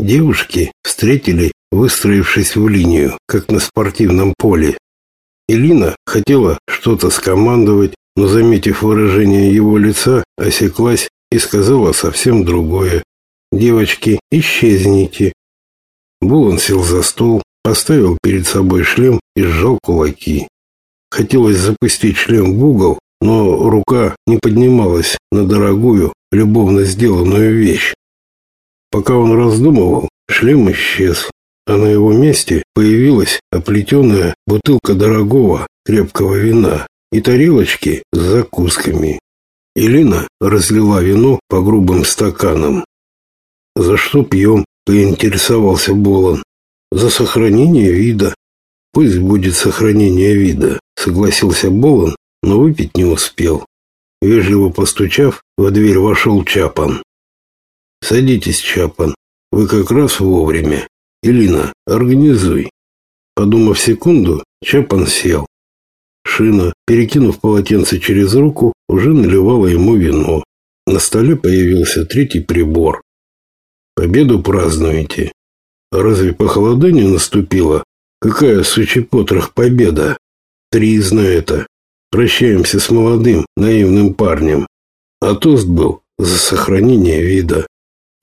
Девушки встретили, выстроившись в линию, как на спортивном поле. Элина хотела что-то скомандовать, но, заметив выражение его лица, осеклась и сказала совсем другое. «Девочки, исчезните». Булан сел за стол, поставил перед собой шлем и сжал кулаки. Хотелось запустить шлем в угол, но рука не поднималась на дорогую, любовно сделанную вещь. Пока он раздумывал, шлем исчез, а на его месте появилась оплетенная бутылка дорогого крепкого вина и тарелочки с закусками. Элина разлила вино по грубым стаканам. «За что пьем?» – поинтересовался Болон. «За сохранение вида». «Пусть будет сохранение вида», – согласился Болон, но выпить не успел. Вежливо постучав, во дверь вошел Чапан. Садитесь, Чапан. Вы как раз вовремя. Илина, организуй. Подумав секунду, Чапан сел. Шина, перекинув полотенце через руку, уже наливала ему вино. На столе появился третий прибор. Победу празднуете. Разве похолодание наступило? Какая, сучий потрох, победа? Тризна это. Прощаемся с молодым, наивным парнем. А тост был за сохранение вида.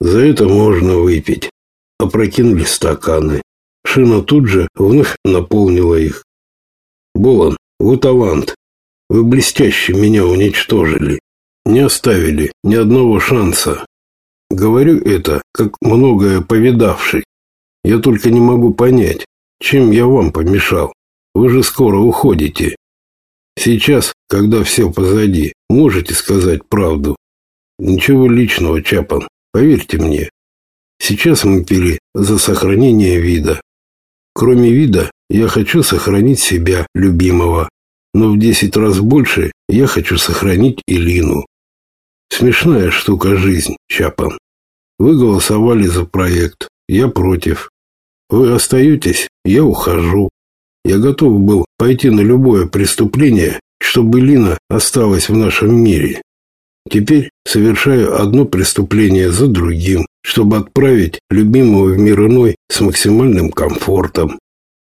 За это можно выпить. Опрокинули стаканы. Шина тут же вновь наполнила их. Болон, вы талант. Вы блестяще меня уничтожили. Не оставили ни одного шанса. Говорю это, как многое повидавший. Я только не могу понять, чем я вам помешал. Вы же скоро уходите. Сейчас, когда все позади, можете сказать правду. Ничего личного, Чапан. Поверьте мне, сейчас мы пили за сохранение вида. Кроме вида, я хочу сохранить себя, любимого, но в десять раз больше я хочу сохранить Илину. Смешная штука жизнь, Чапан. Вы голосовали за проект, я против. Вы остаетесь, я ухожу. Я готов был пойти на любое преступление, чтобы Лина осталась в нашем мире. Теперь совершаю одно преступление за другим, чтобы отправить любимого в мир иной с максимальным комфортом.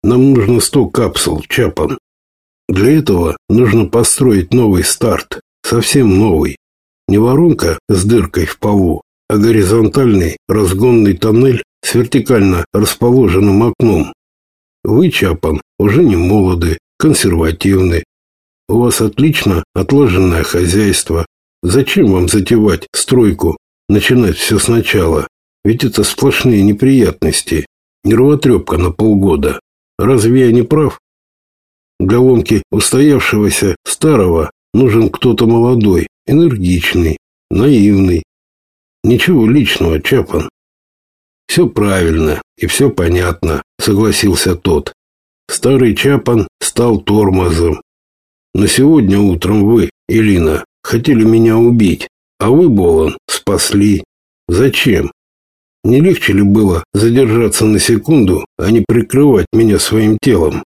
Нам нужно сто капсул, Чапан. Для этого нужно построить новый старт, совсем новый. Не воронка с дыркой в полу, а горизонтальный разгонный тоннель с вертикально расположенным окном. Вы, Чапан, уже не молоды, консервативны. У вас отлично отлаженное хозяйство, Зачем вам затевать стройку, начинать все сначала? Ведь это сплошные неприятности. Нервотрепка на полгода. Разве я не прав? Для ломки устоявшегося старого нужен кто-то молодой, энергичный, наивный. Ничего личного, Чапан. Все правильно и все понятно, согласился тот. Старый Чапан стал тормозом. Но сегодня утром вы, Элина, Хотели меня убить, а вы, Болон, спасли. Зачем? Не легче ли было задержаться на секунду, а не прикрывать меня своим телом?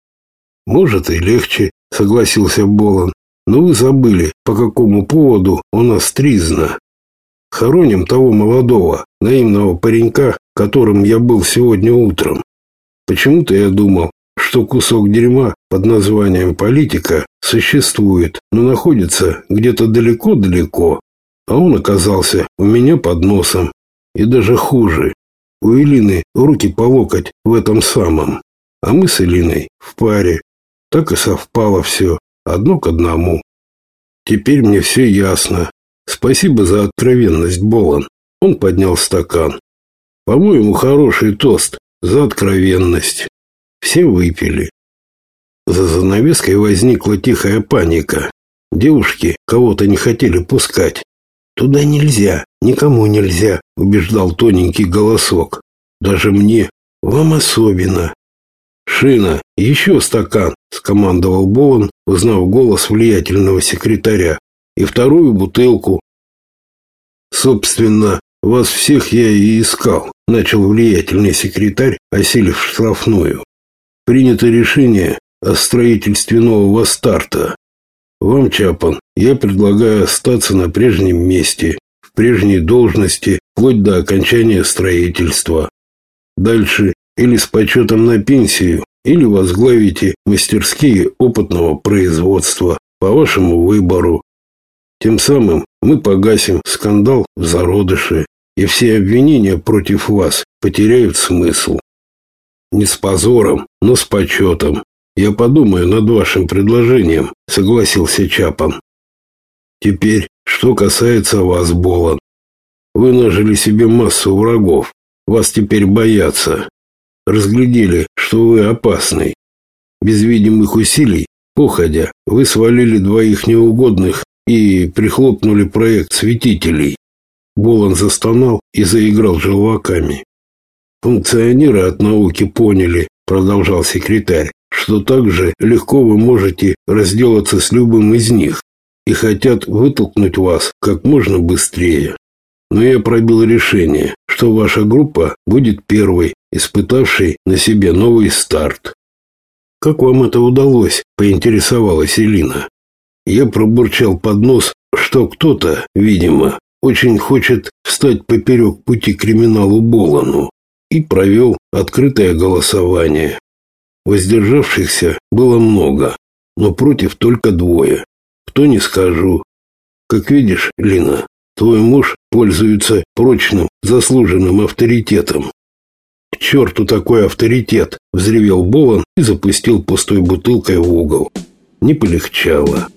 Может и легче, согласился Болон. Но вы забыли, по какому поводу у нас тризна. Хороним того молодого, наивного паренька, которым я был сегодня утром. Почему-то я думал, что кусок дерьма под названием политика существует, но находится где-то далеко-далеко, а он оказался у меня под носом. И даже хуже. У Элины руки по локоть в этом самом, а мы с Элиной в паре. Так и совпало все, одно к одному. Теперь мне все ясно. Спасибо за откровенность, Болон. Он поднял стакан. По-моему, хороший тост за откровенность. Все выпили. За занавеской возникла тихая паника. Девушки кого-то не хотели пускать. «Туда нельзя, никому нельзя», — убеждал тоненький голосок. «Даже мне, вам особенно». «Шина, еще стакан», — скомандовал Болон, узнав голос влиятельного секретаря, «и вторую бутылку». «Собственно, вас всех я и искал», — начал влиятельный секретарь, осилив штрафную принято решение о строительстве нового старта. Вам, Чапан, я предлагаю остаться на прежнем месте, в прежней должности, вплоть до окончания строительства. Дальше или с почетом на пенсию, или возглавите мастерские опытного производства по вашему выбору. Тем самым мы погасим скандал в зародыше, и все обвинения против вас потеряют смысл. Не с позором, но с почетом. Я подумаю над вашим предложением, согласился Чапан. Теперь, что касается вас, Болон. Вы нажили себе массу врагов. Вас теперь боятся. Разглядели, что вы опасный. Без видимых усилий, походя, вы свалили двоих неугодных и прихлопнули проект светителей. Болон застонал и заиграл желваками. Функционеры от науки поняли, продолжал секретарь, что также легко вы можете разделаться с любым из них и хотят вытолкнуть вас как можно быстрее. Но я пробил решение, что ваша группа будет первой, испытавшей на себе новый старт. Как вам это удалось? поинтересовалась Элина. Я пробурчал под нос, что кто-то, видимо, очень хочет встать поперек пути криминалу Болану и провел открытое голосование. Воздержавшихся было много, но против только двое. Кто не скажу. Как видишь, Лина, твой муж пользуется прочным, заслуженным авторитетом. К черту такой авторитет, взревел Болан и запустил пустой бутылкой в угол. Не полегчало.